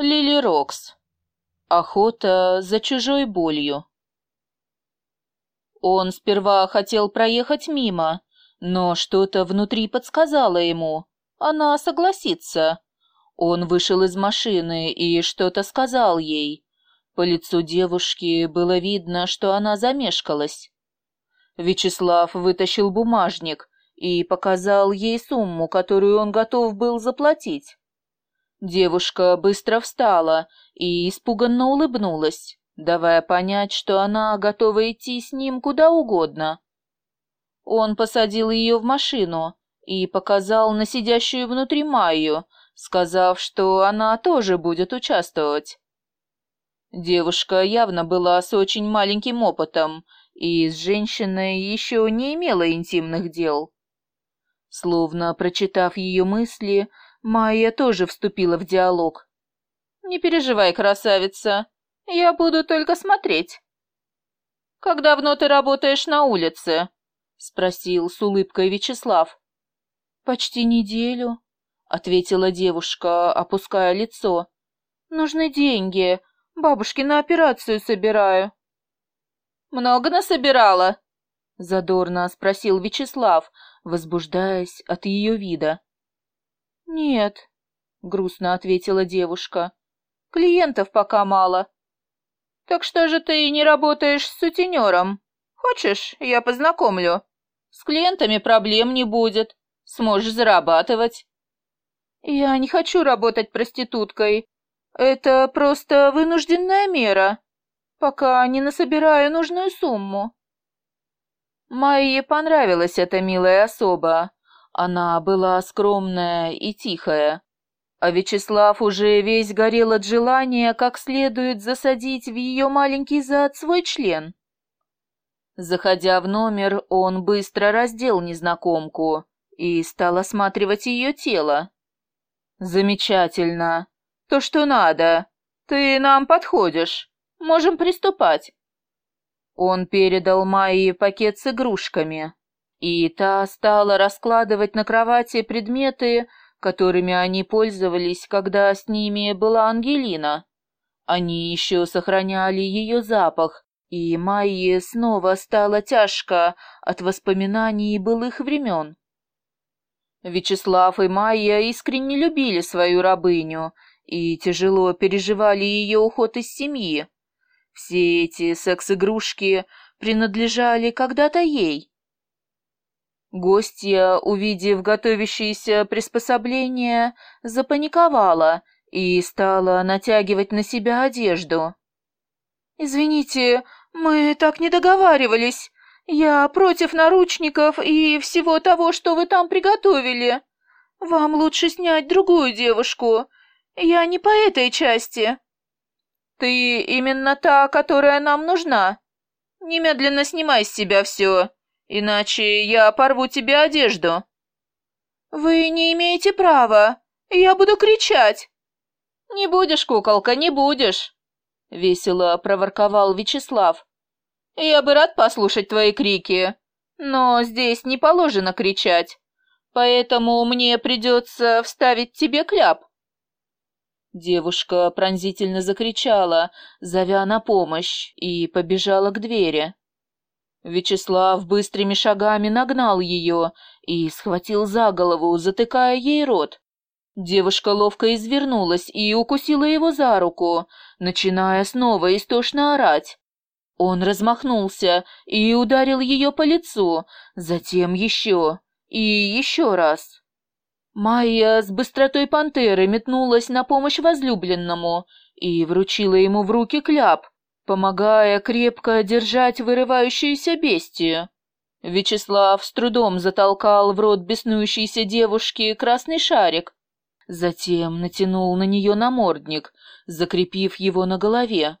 Лили Рокс. Охота за чужой болью. Он сперва хотел проехать мимо, но что-то внутри подсказало ему. Она согласится. Он вышел из машины и что-то сказал ей. По лицу девушки было видно, что она замешкалась. Вячеслав вытащил бумажник и показал ей сумму, которую он готов был заплатить. Девушка быстро встала и испуганно улыбнулась, давая понять, что она готова идти с ним куда угодно. Он посадил ее в машину и показал на сидящую внутри Майю, сказав, что она тоже будет участвовать. Девушка явно была с очень маленьким опытом и с женщиной еще не имела интимных дел. Словно прочитав ее мысли, Майя тоже вступила в диалог. «Не переживай, красавица, я буду только смотреть». «Как давно ты работаешь на улице?» — спросил с улыбкой Вячеслав. «Почти неделю», — ответила девушка, опуская лицо. «Нужны деньги. Бабушке на операцию собираю». «Много насобирала?» — задорно спросил Вячеслав, возбуждаясь от ее вида. «Нет», — грустно ответила девушка. «Клиентов пока мало». «Так что же ты не работаешь с сутенером? Хочешь, я познакомлю? С клиентами проблем не будет, сможешь зарабатывать». «Я не хочу работать проституткой. Это просто вынужденная мера, пока не насобираю нужную сумму». Майе понравилась эта милая особа, она была скромная и тихая, а Вячеслав уже весь горел от желания как следует засадить в ее маленький зад свой член. Заходя в номер, он быстро раздел незнакомку и стал осматривать ее тело. «Замечательно. То, что надо. Ты нам подходишь. Можем приступать». Он передал Майе пакет с игрушками и та стала раскладывать на кровати предметы, которыми они пользовались, когда с ними была Ангелина. Они еще сохраняли ее запах, и Майе снова стало тяжко от воспоминаний былых времен. Вячеслав и Майя искренне любили свою рабыню и тяжело переживали ее уход из семьи. Все эти секс-игрушки принадлежали когда-то ей, Гостья, увидев готовящееся приспособление, запаниковала и стала натягивать на себя одежду. «Извините, мы так не договаривались. Я против наручников и всего того, что вы там приготовили. Вам лучше снять другую девушку. Я не по этой части». «Ты именно та, которая нам нужна. Немедленно снимай с себя все иначе я порву тебе одежду». «Вы не имеете права. Я буду кричать». «Не будешь, куколка, не будешь», — весело проворковал Вячеслав. «Я бы рад послушать твои крики, но здесь не положено кричать, поэтому мне придется вставить тебе кляп». Девушка пронзительно закричала, зовя на помощь, и побежала к двери. Вячеслав быстрыми шагами нагнал ее и схватил за голову, затыкая ей рот. Девушка ловко извернулась и укусила его за руку, начиная снова истошно орать. Он размахнулся и ударил ее по лицу, затем еще и еще раз. Майя с быстротой пантеры метнулась на помощь возлюбленному и вручила ему в руки кляп, помогая крепко держать вырывающуюся бестию. Вячеслав с трудом затолкал в рот беснующейся девушки красный шарик, затем натянул на нее намордник, закрепив его на голове.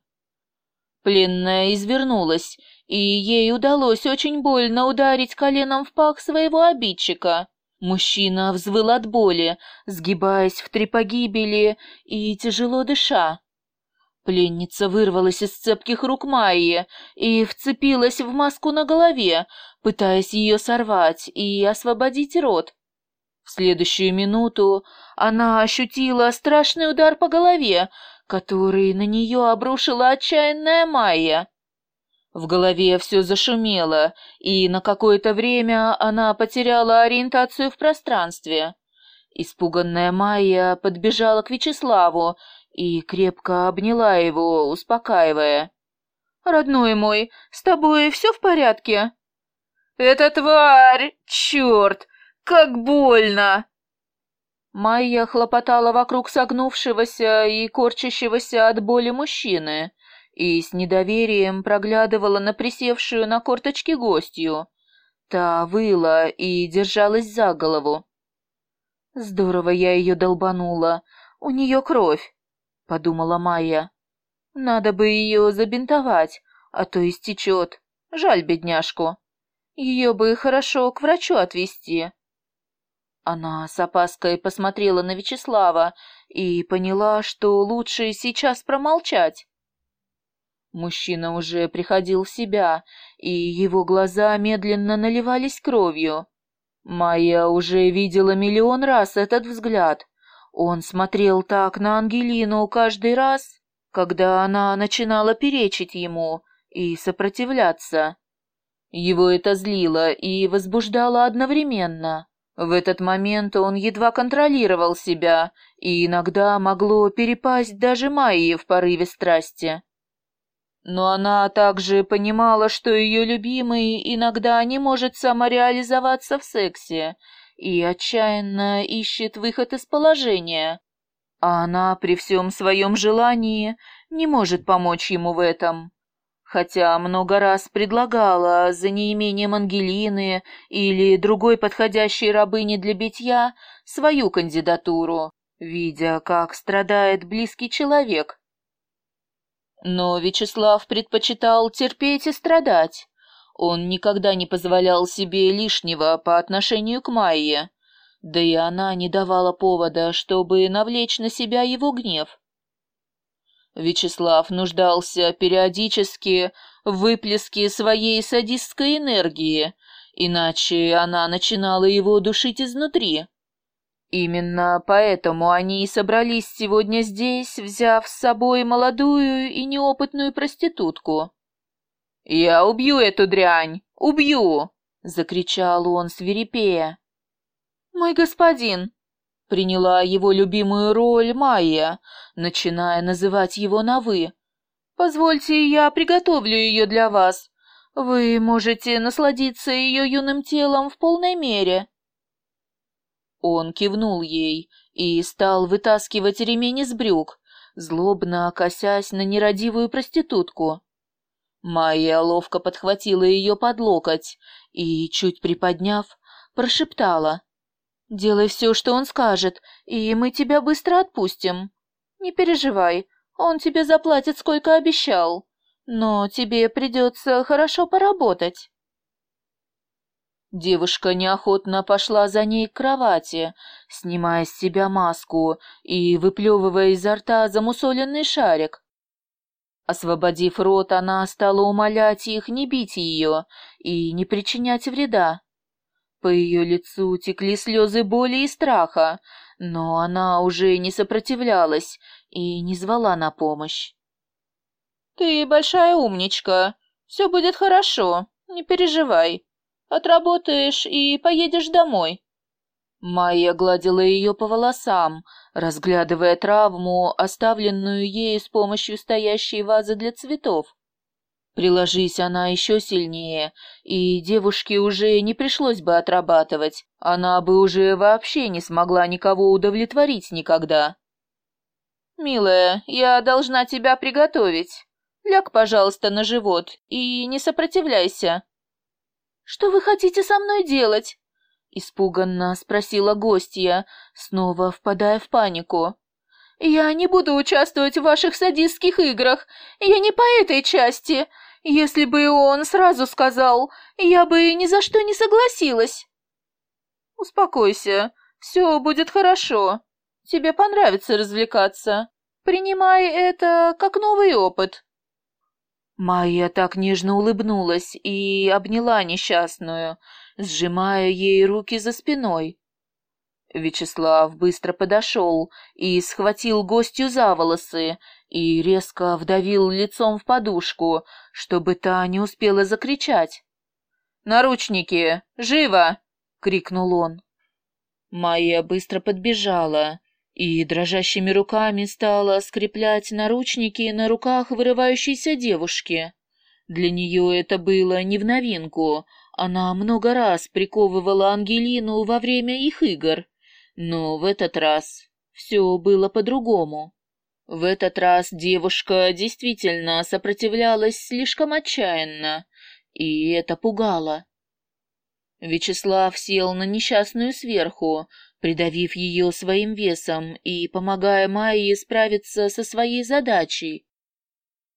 Пленная извернулась, и ей удалось очень больно ударить коленом в пах своего обидчика. Мужчина взвыл от боли, сгибаясь в три погибели и тяжело дыша. Пленница вырвалась из цепких рук Майи и вцепилась в маску на голове, пытаясь ее сорвать и освободить рот. В следующую минуту она ощутила страшный удар по голове, который на нее обрушила отчаянная Майя. В голове все зашумело, и на какое-то время она потеряла ориентацию в пространстве. Испуганная Майя подбежала к Вячеславу и крепко обняла его, успокаивая. «Родной мой, с тобой все в порядке?» «Это тварь! Черт! Как больно!» Майя хлопотала вокруг согнувшегося и корчащегося от боли мужчины и с недоверием проглядывала на присевшую на корточки гостью. Та выла и держалась за голову. «Здорово я ее долбанула. У нее кровь», — подумала Майя. «Надо бы ее забинтовать, а то истечет. Жаль бедняжку. Ее бы хорошо к врачу отвезти». Она с опаской посмотрела на Вячеслава и поняла, что лучше сейчас промолчать. Мужчина уже приходил в себя, и его глаза медленно наливались кровью. Майя уже видела миллион раз этот взгляд. Он смотрел так на Ангелину каждый раз, когда она начинала перечить ему и сопротивляться. Его это злило и возбуждало одновременно. В этот момент он едва контролировал себя, и иногда могло перепасть даже Майе в порыве страсти. Но она также понимала, что ее любимый иногда не может самореализоваться в сексе и отчаянно ищет выход из положения, а она при всем своем желании не может помочь ему в этом хотя много раз предлагала за неимением Ангелины или другой подходящей рабыни для битья свою кандидатуру, видя, как страдает близкий человек. Но Вячеслав предпочитал терпеть и страдать. Он никогда не позволял себе лишнего по отношению к Майе, да и она не давала повода, чтобы навлечь на себя его гнев. Вячеслав нуждался периодически в выплеске своей садистской энергии, иначе она начинала его душить изнутри. Именно поэтому они и собрались сегодня здесь, взяв с собой молодую и неопытную проститутку. «Я убью эту дрянь! Убью!» — закричал он свирепея. «Мой господин!» приняла его любимую роль Майя, начиная называть его на «вы». «Позвольте, я приготовлю ее для вас. Вы можете насладиться ее юным телом в полной мере». Он кивнул ей и стал вытаскивать ремень из брюк, злобно косясь на нерадивую проститутку. Майя ловко подхватила ее под локоть и, чуть приподняв, прошептала — Делай все, что он скажет, и мы тебя быстро отпустим. Не переживай, он тебе заплатит, сколько обещал. Но тебе придется хорошо поработать. Девушка неохотно пошла за ней к кровати, снимая с себя маску и выплевывая изо рта замусоленный шарик. Освободив рот, она стала умолять их не бить ее и не причинять вреда. По ее лицу текли слезы боли и страха, но она уже не сопротивлялась и не звала на помощь. «Ты большая умничка. Все будет хорошо. Не переживай. Отработаешь и поедешь домой». Майя гладила ее по волосам, разглядывая травму, оставленную ей с помощью стоящей вазы для цветов. Приложись она еще сильнее, и девушке уже не пришлось бы отрабатывать, она бы уже вообще не смогла никого удовлетворить никогда. «Милая, я должна тебя приготовить. Ляг, пожалуйста, на живот и не сопротивляйся». «Что вы хотите со мной делать?» — испуганно спросила гостья, снова впадая в панику. «Я не буду участвовать в ваших садистских играх. Я не по этой части. Если бы он сразу сказал, я бы ни за что не согласилась». «Успокойся, все будет хорошо. Тебе понравится развлекаться. Принимай это как новый опыт». Майя так нежно улыбнулась и обняла несчастную, сжимая ей руки за спиной. Вячеслав быстро подошел и схватил гостью за волосы и резко вдавил лицом в подушку, чтобы та не успела закричать. «Наручники! Живо!» — крикнул он. Майя быстро подбежала и дрожащими руками стала скреплять наручники на руках вырывающейся девушки. Для нее это было не в новинку, она много раз приковывала Ангелину во время их игр. Но в этот раз все было по-другому. В этот раз девушка действительно сопротивлялась слишком отчаянно, и это пугало. Вячеслав сел на несчастную сверху, придавив ее своим весом и помогая Майе справиться со своей задачей.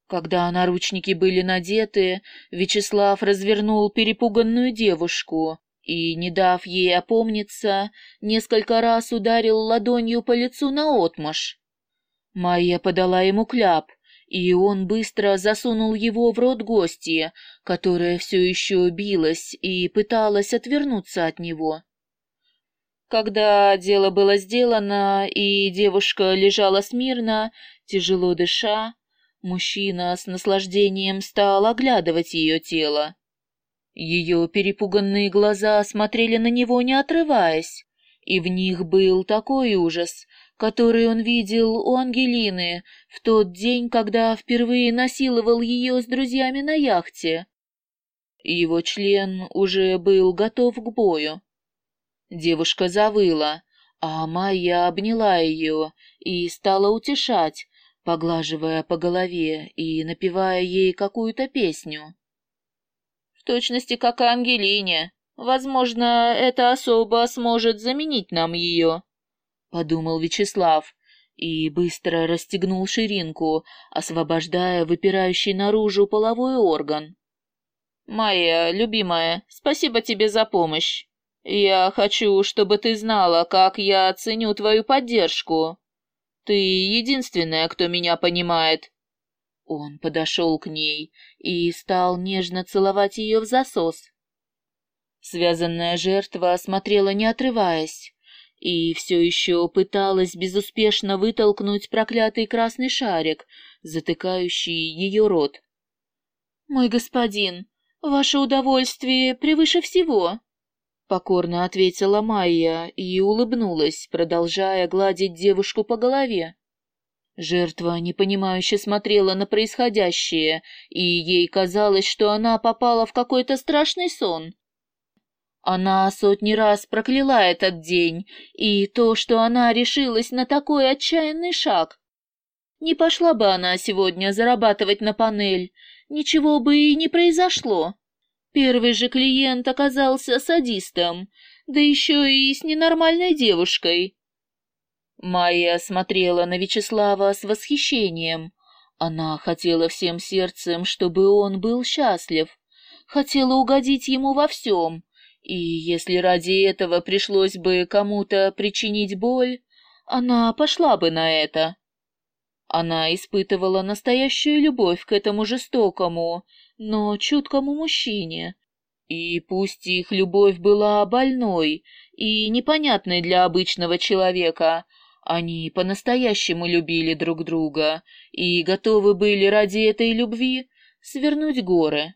Когда наручники были надеты, Вячеслав развернул перепуганную девушку и, не дав ей опомниться, несколько раз ударил ладонью по лицу наотмашь. Майя подала ему кляп, и он быстро засунул его в рот гостья, которая все еще билась и пыталась отвернуться от него. Когда дело было сделано, и девушка лежала смирно, тяжело дыша, мужчина с наслаждением стал оглядывать ее тело. Ее перепуганные глаза смотрели на него, не отрываясь, и в них был такой ужас, который он видел у Ангелины в тот день, когда впервые насиловал ее с друзьями на яхте. Его член уже был готов к бою. Девушка завыла, а Майя обняла ее и стала утешать, поглаживая по голове и напевая ей какую-то песню в точности как и Ангелине. Возможно, эта особа сможет заменить нам ее», — подумал Вячеслав и быстро расстегнул ширинку, освобождая выпирающий наружу половой орган. «Моя любимая, спасибо тебе за помощь. Я хочу, чтобы ты знала, как я ценю твою поддержку. Ты единственная, кто меня понимает, он подошел к ней и стал нежно целовать ее в засос. Связанная жертва смотрела не отрываясь и все еще пыталась безуспешно вытолкнуть проклятый красный шарик, затыкающий ее рот. «Мой господин, ваше удовольствие превыше всего», — покорно ответила Майя и улыбнулась, продолжая гладить девушку по голове. Жертва непонимающе смотрела на происходящее, и ей казалось, что она попала в какой-то страшный сон. Она сотни раз прокляла этот день и то, что она решилась на такой отчаянный шаг. Не пошла бы она сегодня зарабатывать на панель, ничего бы и не произошло. Первый же клиент оказался садистом, да еще и с ненормальной девушкой. Майя смотрела на Вячеслава с восхищением. Она хотела всем сердцем, чтобы он был счастлив, хотела угодить ему во всем, и если ради этого пришлось бы кому-то причинить боль, она пошла бы на это. Она испытывала настоящую любовь к этому жестокому, но чуткому мужчине. И пусть их любовь была больной и непонятной для обычного человека, они по-настоящему любили друг друга и готовы были ради этой любви свернуть горы.